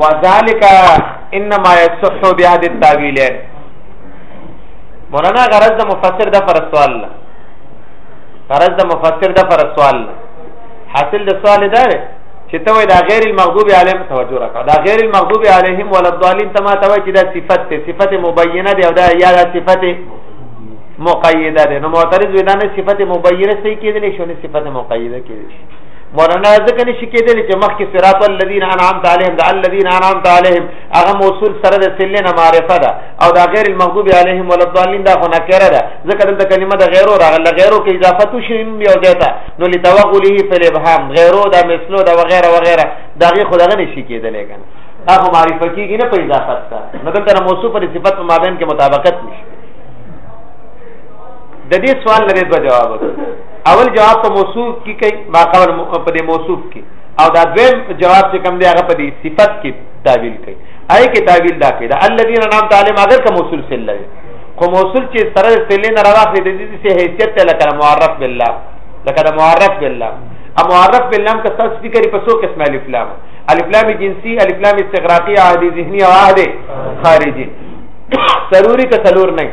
وذالک انما يصح بهذه التاويلات مولانا غرض د مفسر د پر سوال غرض د مفسر د پر سوال حاصل د سوال دا دی چې ته وای دا غیر المغضوب علیهم توجه راکړه دا غیر المغضوب علیهم ولا الضالین ته ما ته وای چې دا صفت ته صفت مبینه دی او دا یا دا صفت مقیده دی نو معترض ودا نه صفت مبینه صحیح کېدلی شو نه صفت مقیده کېدلی شي مولانا ځکه نشي کېدل چې مخکې صراط الذين انعمت عليهم د الذين انعمت عليهم هغه موصول سره د سلې نه معرفه ده او دا غیر المغضوب عليهم ولا الضالين دا خو نه کړه ده ځکه دلته کلمه د غیرو راغله غیرو کې اضافه تو شي نو یو ځای ته نو لتوغله فی الابهام غیرو دا مثلو دا وغیرہ وغیرہ دا غي خو دغه نشي کېدل کنه هغه معرفه کېږي نه په اضافه سره نو دلته موصوف پر صفت په مابین کې مطابقت نشته د دې سوال لري دوه جواب اول جواب په موصوف کې کوي ما قبل په دې موصوف کې او دا دویم جواب چې کوم دی هغه په دې صفت کې تعویل کوي آی کې تعویل دا کوي دا الذين نام تعالی اگر کوم موصول سره لوي کوم موصول چې سره سره نه راغلي د دې سه حیثیت ته لکه معرف بالله لکه دا معرف بالله ا معرف بالله که تاسو فکر په څو قسم الف لام الف لام جنسی الف لام استغراقی عادی ذهنی او عادی خارجی ضروری که څلور نه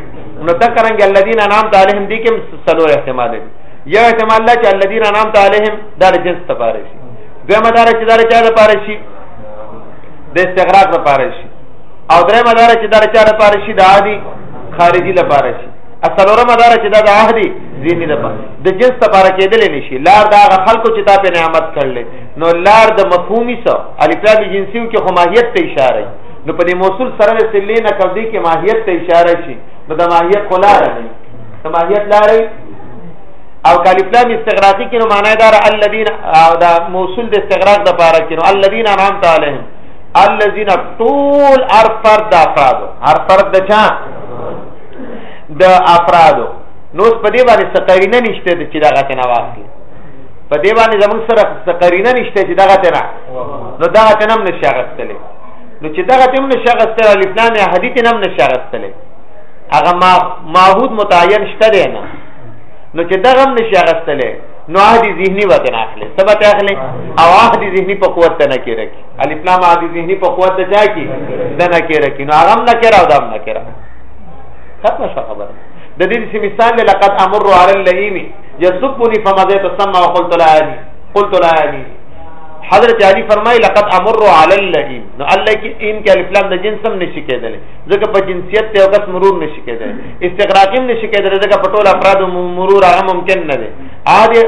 نو تکرنګ الذين نام تعالی هم دي کې څلور احتمال دي یو احتمال دا چې الذين انعمت عليهم دا د جنس لپاره شي دویمه دا چې دا د چا لپاره شي د استغراق لپاره شي او درېمه دا چې دا د چا لپاره شي د عادي خارجي لپاره شي اصلورمه دا چې دا د عادي ذهني لپاره د جنس لپاره کېدل نه شي لار دا خلکو چې تا په نعمت کړل نو لار د مفهومي سره الکتاب جنسیو کې خو ماهیت ته اشاره نو په دې موصول سره سلې نه کړې کې ماهیت ته اشاره شي نو د ماهیت خلا نه نو ماهیت لاري او کالفلام استغراقی کینو معنی دار الذین او دا موصول د استغراق د پاره کینو الذین انعمت علیهم الذین طول هر فرد د افراد هر فرد د چا د افراد نو په دې باندې سقرینه نشته چې دا غته نه واخلي په دې باندې زموږ سره سقرینه نشته چې دا غته نه نو دا غته نه نشغستلې نو چې دا غته نه نشغستلې الف لام حدیث نه نشغستلې هغه ما معهود متعین شته دی نه نو چې دغه هم نشي اغستلې نو عادي ذهني وته نه اخلي سبت اخلي او عادي ذهني په قوت نه کې رکی الف لام عادي ذهني په قوت ده چا کې ده نه کې رکی نو هغه هم نه کړه او دا هم نه کړه ختم شو خبره د دې چې مثال لقد امر على اللئيم يسبني فما ذات سما وقلت لا علي قلت لا علي حضرت علی فرمای لقد امر علی اللئیم نو الله کی ان کې الف لام د جنس هم نشي کېدلی ځکه په جنسیت ته یو کس مرور نشي کېدای استغراقیم نشي کېدای ځکه په ټول افراد مرور هغه ممکن نه دی عادي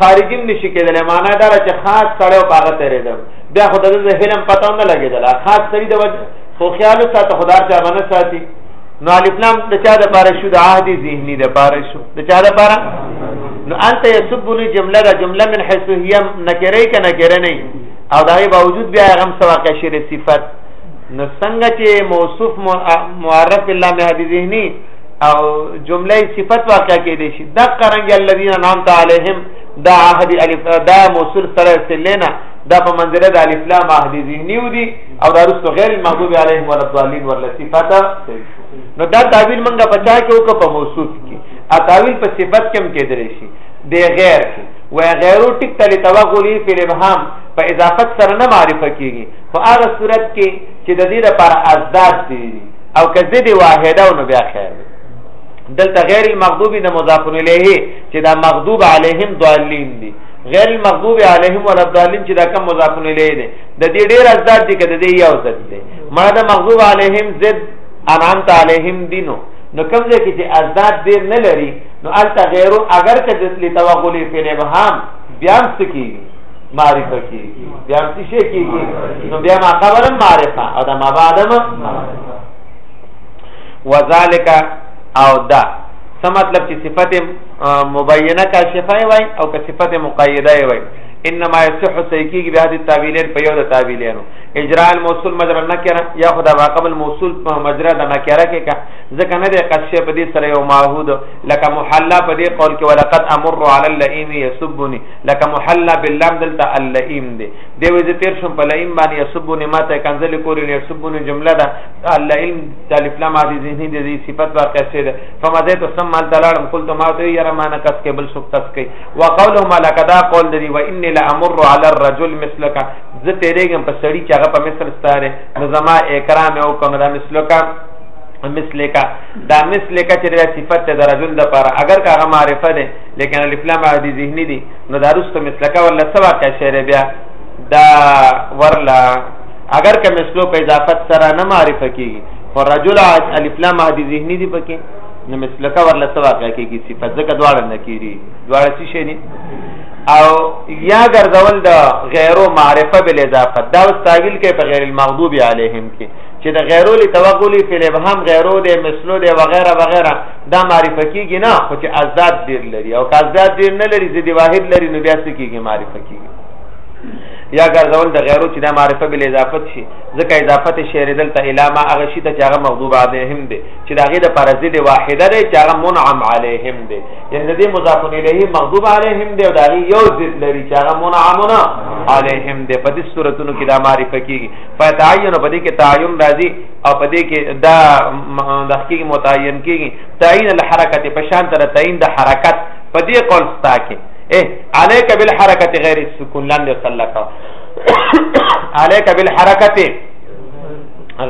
خارجیم نشي کېدای معنا دا چې خاص سړی او هغه تیرېدل بیا خو د هلم پته نه لګېدل خاص سړی د وجه خو خیال ساته خدا چا باندې ساتي نو الفلام د چا د پاره شو د عهد ذهني د پاره شو د چا د پاره نو انت یسبنی جمله دا جمله من حيث هي نکره کنه کره نه او دای باوجود بیا غم سوا کشر صفت نو څنګه چې موصوف معرف الله مهدی ذهنی او جمله صفت واقع کې دي شي د قرنګ الذين نعمت عليهم دا عهد الف دا موصول سره سلینا دا په منزله د الف لام عهد ذهنی ودي او دا رسو غیر المغضوب عليهم ولا الضالين ولا صفات نو دا تعویل منګه پچا کې او په موصوف کې ا تعویل په صفت کې هم کې درې شي د غیر کې و غیرو ټیک تل توغلی په ابهام په اضافت سره نه معرفه کیږي په هغه صورت کې چې د دې لپاره ازداد دي او که زید واحده نو بیا خیر دی دلته غیر المغضوب نه مضاف الیه چې دا مغضوب علیهم ضالین دي غیر المغضوب علیهم ولا الضالین چې دا کم مضاف الیه دی د دې ډیر ازداد دي کده دی یو ضد دی مړه د مغضوب علیهم ضد انعامت علیهم دینو نو کوم ځای کې چې ازداد ډیر نه لري نو الته غیرو اگر که د لتوغلی فی الابهام بیا څه کیږي معرفه کیږي بیا هم څه کیږي نو بیا ما قبل معرفه او دا ما بعد وذالک او دا څه مطلب چې صفته مبینه کاشفه وای او که صفته مقیده وای انما يصح سيكيږي به هدي تعبیرین په یو د تعبیرینو اجراء الموصول مجرا نکره یا خدا ما قبل موصول په مجرا د نکره کې کا ځکه نه د قشه په دې سره یو معهود لکه محلا په دې قول کې ولقد امر على اللئیم يسبني لکه محلا باللام دلته اللئیم دی دی وې تیر شم په لئیم باندې یسبون ماته کنزل کورې نه یسبون جمله ده اللئیم الف لام عادی ذهنی دی صفت واقع شه ده فمزه تو سم مال دلالم قلت ما تو یرا ما نقص کې بل سوک تس کوي وقوله ملک دا قول دی و انی لامر علی الرجل مثلک زه تیرېږم په سړی چې هغه په مثل ستاره نو زما اکرام او کوم دا مثلک مثلک دا مثلک چې د صفت د رجل د پر اگر کا معرفت لیکن الف لام عادی ذهنی دي نو دا رسته مسلکه ولا سوا کا شعر بیا دا ورلا اگر که مثلو په اضافت سره نه معرفه کیږي خو رجل الف لام عادی ذهنی دي پکې نو مثلکه ورلا سوا کا کیږي صفات ځکه دواړه نه کیږي دواړه څه شي او یا ګرځول د غیرو معرفه بل اضافه دا واستاویل کې په غیر المغضوب علیهم کې چې د غیرو لتوغلی فی الابهام غیرو د مثلو د وغیرہ وغیرہ دا معرفه کیږي نه خو چې ازداد ډیر لري او که ازداد ډیر نه لري زیدي واحد لري نو بیا څه کیږي معرفه کیږي یا ګرځول د غیرو چې دا معرفه بل اضافت شي ځکه اضافت شعر دلته علامه هغه شي ته چې هغه مغضوب علیهم دی چې دا غي د پرزید واحده دی چې هغه منعم علیهم دی یعنی د دې مضاف الیه مغضوب علیهم دی او دا غي یو ضد لري چې هغه منعمنا علیهم دی په دې صورتونو کې دا معرفه کیږي فتعین په دې کې تعین راځي او په دې کې دا د حقیق متعین کېږي تعین الحرکت په شان تر تعین د حرکت په دې قول ستا کې اے علیک بالحرکت غیر السکون لاندې صلکا علیک بالحرکت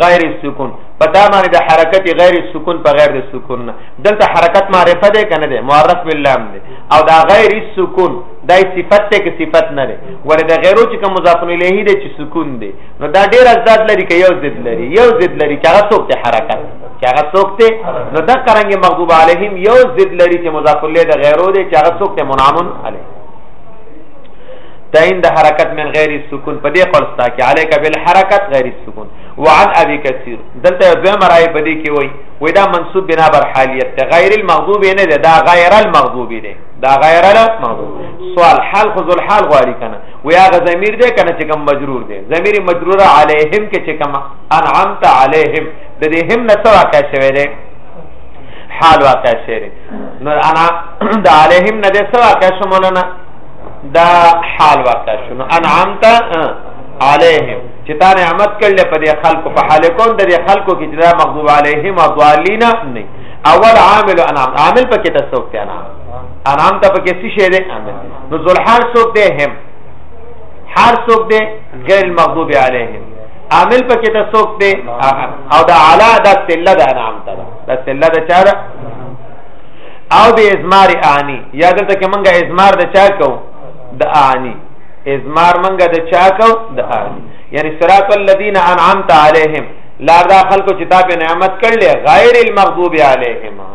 غیر السکون پتا باندې د حرکت غیر السکون په غیر د سکون نه دلته حرکت معرفه ده کنه ده معرف باللام ده او دا غیر السکون دا صفت ته کې صفت نه ده ورته غیرو چې کوم مضاف الیه ده چې سکون ده نو دا ډیر ازداد لري که یو ضد لري یو ضد لري چې هغه څوک ته حرکت چې هغه څوک ته نو دا قرانګ مغضوب علیهم یو ضد لري چې مضاف الیه د غیرو دی چې هغه څوک ته منامن علی تعین د حرکت من غیر السکون په دې قول ستا کې علیک بالحرکت غیر السکون وعن ابي كثير دلته دوه مرای په دې کې وای وای دا منصوب بنا بر حالیت ته غیر المغضوب نه ده دا غیر المغضوب ده دا غیر المغضوب سوال حال خذ الحال غاری کنه وی هغه ضمیر دی کنه چې کوم مجرور دی ضمیر مجرور علیهم کې چې کوم انعمت علیهم د دې هم نه څه واقع شوی دی حال واقع شوی دی نو انا د علیهم نه څه واقع شو مولانا دا حال واقع شو نو انعمت علیهم چې تا نعمت کړل په دې خلکو په حال کون د دې خلکو کې چې دا مغضوب علیهم او ضالین نه اول عامل انعام عامل پکې تاسو ته انعام انعام ته پکې څه شی دی عامل نو ذل حال څوک دی هم حال څوک دی غیر المغضوب علیهم عامل پکې ته څوک دی او دا علا دا سله د انعام ته دا سله د چاره او به ازمار اعانی یا دلته کې مونږه ازمار د چا کو د اعانی ازمار مونږه د چا کو د اعانی یعنی صراط الذین انعمت علیهم لار دا خلکو چې تا په نعمت کړل غیر المغضوب علیهم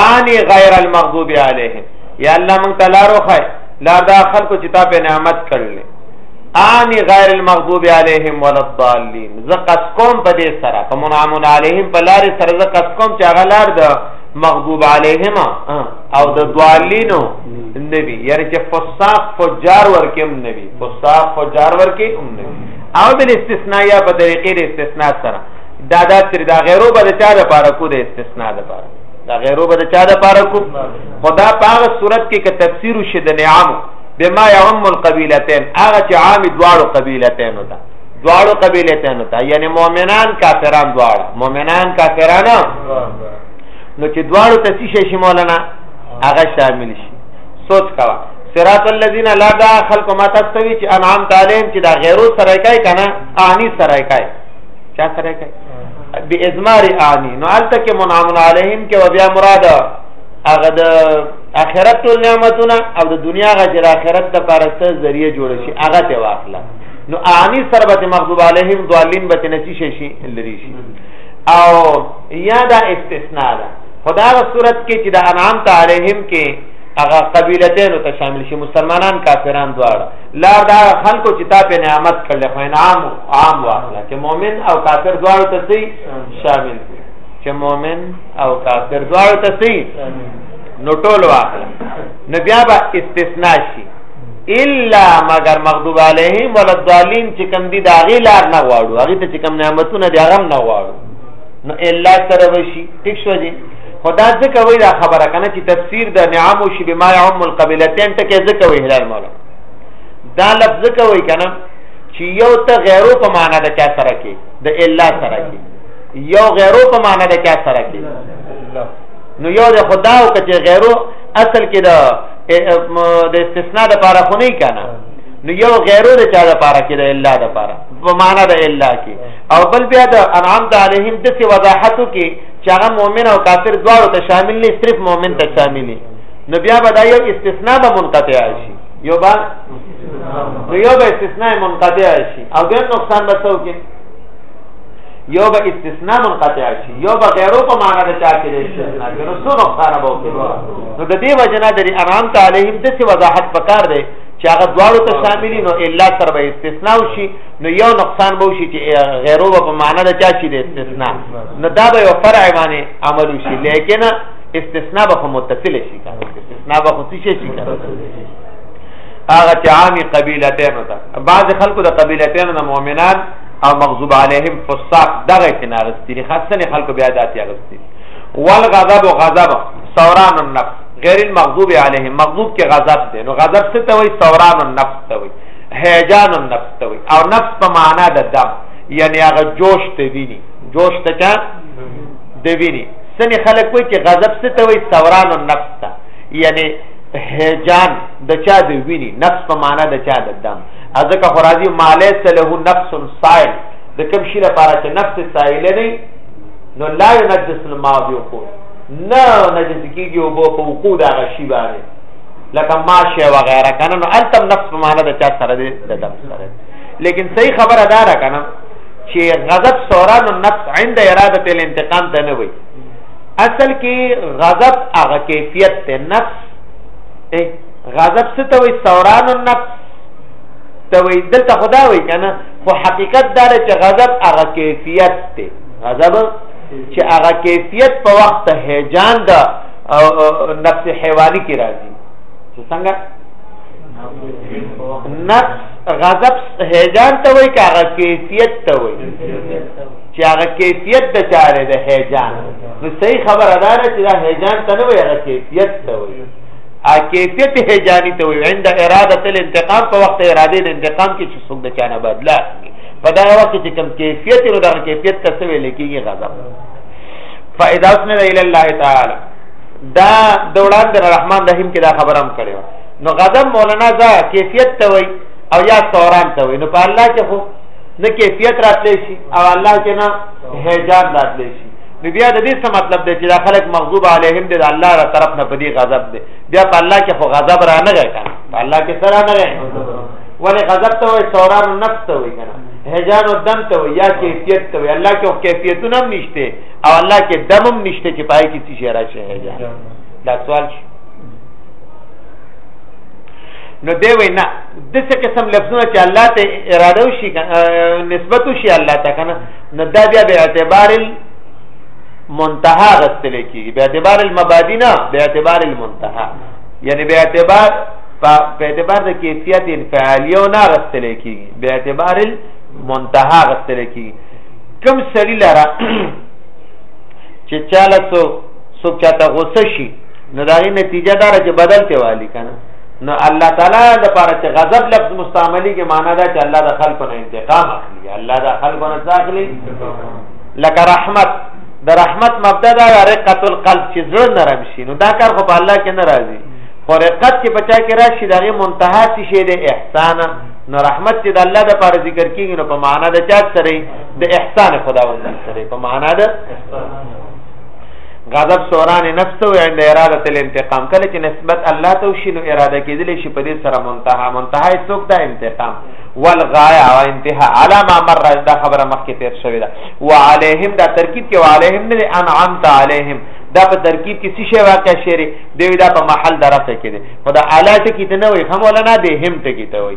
آنی غیر المغضوب علیهم یا الله مونږ ته لار وخای لار دا خلکو چې تا په نعمت کړل آنی غیر المغضوب علیهم ولا الضالین زقس کوم په دې سره په منعم علیهم په لار سره زقس کوم چې هغه لار ده مغضوب علیهم او د ضالینو نبی یعنی چې فساق فجار ورکم نبی فساق فجار ورکم نبی او بل استثناء یا په طریقې استثناء سره دا دا چې دا غیرو به چا د پاره کو د استثناء د پاره دا غیرو به چا د پاره کو خدا په هغه صورت کې ک تفسیر شې د نعام بما يعم القبيلتين هغه چې عام دواړو قبيلتين وتا دواړو قبيلتين وتا یعنی مؤمنان کافران دواړه مؤمنان کافران نو چې دواړو ته څه شي مولانا هغه شامل شي سوچ کوا صراط الذين لا داخل کومه تاسو چې انعام تعالی چې دا غیرو سره کوي کنه اني سره کوي چا سره کوي به ازمار اعلی نو الته کې منعم علیهم کې بیا مراد هغه د اخرت ټول نعمتونه او د دنیا غ جر اخرت د پارسته ذریعہ جوړ شي هغه ته واخله نو اعلی سربت مغضوب علیهم ضالین به نشي شي شي لری شي او یا دا استثناء ده خدا غ صورت کې چې د انعام تعالیهم کې هغه قبیلتین ته شامل شي مسلمانان کافران دواړه لا دا خلکو چې تا په نعمت کړل خو انعام عام واخله چې مؤمن او کافر دواړو ته سي شامل دي چې مؤمن او کافر دواړو ته سي نو ټول واخله نو بیا به استثناء شي الا مگر مغضوب علیهم ولضالین چې کم دي دا غي لار نه واړو هغه ته چې کم نعمتونه دي هغه نه واړو نو الا سره وشي ٹھیک شو دي خدا ځکه وی دا خبره کنه چې تفسیر د نعم او شی بما يعم القبلتين ټکه ځکه وی هلال مولا دا لفظ کوي کنه چې یو ته غیرو په معنا د چا سره کې د الا سره کې یو غیرو په معنا د چا سره کې نو یو د خدا او کچې غیرو اصل کې د د استثناء د پاره خو نه کنا نو یو غیرو د چا د پاره کې د الا د پاره په معنا د الا کې او بل بیا د انعام علیهم د څه وضاحت کې چې هغه مؤمن او کافر دواړو ته شامل نه صرف مؤمن ته شامل نه نو بیا به دا یو استثناء به منقطع شي یو به نو یو به استثناء منقطع شي او دیم نقصان به څو کې یو به استثناء منقطع شي یو به غیرو په معنا د چا کې د استثناء کې نو څو نقصان به وکړي نو د دې وجنه د انعام تعالیهم د څه وضاحت پکار دی چې هغه دواړو ته شاملې نو الا تر به استثناء شي نو یو نقصان به شي چې غیرو په معنا د چا شي د استثناء نو دا به یو فرع باندې عمل شي لیکنه استثناء به متصل شي استثناء به خصوصي شي هغه چې عامي قبيلتين ته بعض خلکو د قبيلتين د مؤمنان او مغضوب عليهم فساق دغه کې ناغستري خاصه خلکو بیا داتي اغستري والغضب غضب سوران النفس غیر المغضوب علیهم مغضوب کې غضب دی نو غضب څه ته وایي سوران النفس ته وایي هیجان النفس ته وایي او نفس په معنا د دم یعنی هغه جوش ته ویني جوش ته چا دی ویني سنې خلک وایي چې غضب څه ته وایي سوران النفس ته یعنی هجان د چا د ویني نفس په معنا د چا د دم ازکه خرازی مالې له نفس صائل د کوم شي لپاره چې نفس صائل نه نو لا ينجس الماء بوقوع نه نجس کیږي او په وقوع دا غشي باندې لکه ماشه و غیره کنه نو انتم نفس په معنا د چا سره دی د دم سره لیکن صحیح خبره دا را کنه چې غضب سوران النفس عند اراده الانتقام ته نه وي اصل کې غضب هغه کیفیت ته نفس ای غضب څه ته وي سوران النفس ته وي دلته خدا وي کنه خو حقیقت دا چې غضب هغه کیفیت ته غضب چې هغه کیفیت په وخت هیجان ده او نفس حیواني کې راځي څنګه نفس غضب هیجان ته وای که هغه کیفیت ته وای چې هغه کیفیت د چاره د هیجان نو صحیح خبر ادا نه چې دا هیجان ته نه وای هغه کیفیت ته وای ا کیفیت هیجانی ته وای عند اراده الانتقام په وخت اراده د انتقام کې چې څوک د چانه بدلا په دا وخت کې کوم کیفیت نو دا کیفیت ته څه ویل کېږي غضب فاذا اسند الى الله تعالی دا دوران در رحمان رحیم کې دا خبرم کړو نو غضب مولانا دا کیفیت ته وای او یا سوران ته وای نو په الله کې خو نه کیفیت راتلی شي او الله کې نه هیجان راتلی شي نو بیا د دې څه مطلب دی چې دا خلک مغضوب علیهم دې الله را طرف نه په دې غضب دی بیا په الله کې خو غضب را نه غی کنه په الله کې سره نه غی ولې غضب ته وای سوران نفس ته وای کنه هجان او دم ته یا کیفیت ته الله کې کیفیتونه هم نشته او الله کې دم هم نشته چې پای کې څه شي راشي هجان دا سوال شي نو دی وای نه د څه قسم لفظونه چې الله ته اراده وشي نسبت وشي الله ته کنه نو دا بیا به اعتبار منتها غستل کیږي به اعتبار المبادی نه به اعتبار المنتها یعنی به اعتبار په اعتبار د کیفیت انفعالیو نه غستل کیږي به اعتبار المنتها غستل کیږي کم سړی لاره چې چاله سو سو چاته غوسه شي نو دا غي نتیجه دار چې بدل ته والی کنه نو الله تعالی د پاره چې غضب لفظ مستعملی کې معنا دا چې الله د خلق نه انتقام اخلي الله د خلق نه ځاخلي لکه رحمت د رحمت مبدا دا رقت القلب چې زړه نرم شي نو دا کار خو په الله کې ناراضي خو رقت چې بچا کې راشي دغه منتها څه شي د احسان نو رحمت چې د الله د پاره ذکر کیږي نو په معنا د چا سره د احسان خداوند سره په معنا د احسان غضب سوران نفس او عند اراده الانتقام کله چې نسبت الله ته وشي نو اراده کېدل شي په دې سره منتها منتها څوک دا انتقام والغایا او انتها علی ما مر دا خبره مخکې تیر شوې ده وعليهم دا ترکیب کې وعليهم نه انعمت عليهم دا په ترکیب کې څه شی واقع شری دی دا په محل درسه کې دی خو دا اعلی ټکی ته نه وي هم ولا نه دی هم ټکی ته وي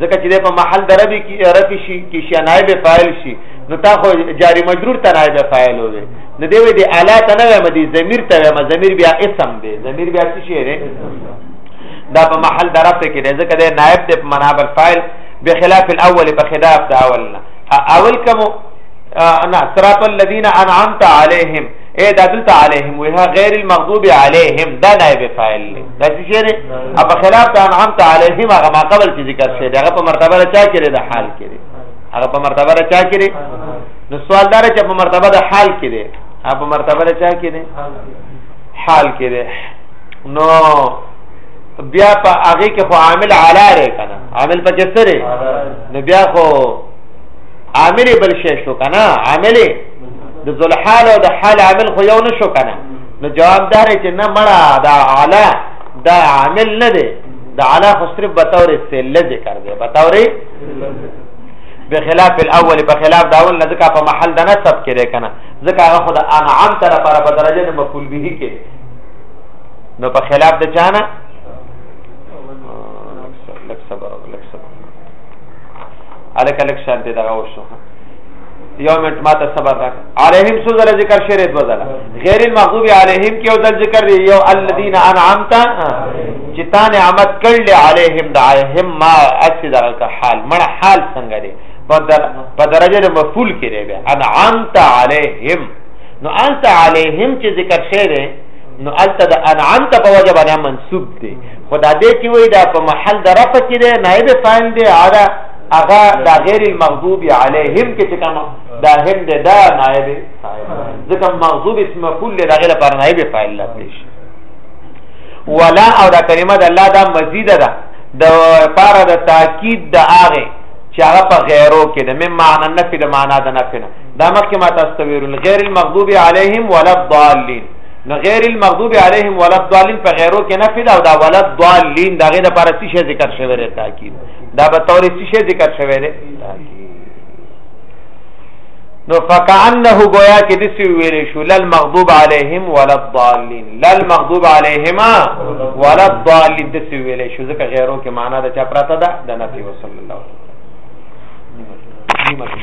ځکه چې په محل دربي کې رفي شي کې شي نائب فاعل شي نو تا خو جاری مجرور ته نائب فاعل وي نو دی وی دی اعلی ته نه وایم دی ضمیر ته وایم ضمیر بیا اسم دی ضمیر بیا څه شی دی دا په محل درفه کې دی ځکه دی نائب دی په معنا بل فاعل بخلاف الاول په خلاف دا اول نه اول کوم انا صراط الذين انعمت عليهم اے دا دلته عليهم وها غیر المغضوب عليهم دا نائب فاعل دی دا څه شی دی په خلاف دا انعمت عليهم هغه ما قبل چې ذکر شوی دی هغه په مرتبه چا کې دی د حال کې دی هغه په مرتبه چا کې دی نو سوال دار چې په مرتبه د حال کې دی ها په مرتبه د چا کې دی حال کې دی نو بیا په هغه کې خو عامل علا ری کنه عامل په جسره نو بیا خو عامل بل شي شو کنه عامل د ذل حال او د حال عامل خو یو نشو کنه نو جواب دار چې نه مړه دا علا دا عامل نه دی دا علا خو صرف بطور سله ذکر دی بطور بخلاف الاول په خلاف داول نه ځکه په محل د نسب کې لري کنه ځکه هغه خود انعام تر لپاره په درجه د مفعول به کې نو په خلاف د چانه لک صبر لک صبر الک الک شانته دا وشو یو منټ ما ته صبر راک علیهم سو زل ذکر شری دو زل غیر المغضوب علیهم کې او ذل ذکر یو الذین انعمت چې تا نعمت کړل علیهم دعهم ما اسد کا حال مړه حال څنګه دی په درجه د مفعول کې دی بیا انعمت علیهم نو انت علیهم چې ذکر شوی دی نو الته د انعمت په وجه باندې منسوب دی خدا دې چې وای دا په محل د رفع کې دی نائب فاعل دی علا اغا دا غیر المغضوب علیهم کې چې کوم دا هم دی دا نائب فاعل ځکه مغضوب اسم مفعول دی دا غیر پر نائب فاعل لته شي ولا او دا کلمه د الله دا مزیده ده د پاره د تاکید د هغه چې هغه په غیرو کې د مم معنا نفي د معنا د نفي نه دا مخکې ما تاسو ته ویل غیر المغضوب علیهم ولا الضالین نو غیر المغضوب علیهم ولا الضالین په غیرو کې نفي دا او دا ولا الضالین دا غیر د پاره څه شی ذکر شوی دی تاکید دا به تور څه شی ذکر شوی دی نو فکانه گویا کې د سی ویل شو لل مغضوب علیهم ولا الضالین لال مغضوب علیهما ولا الضالین د څه ویلې شو ځکه غیرو کې معنا د چا پراته ده د نفي وصلی الله علیه وسلم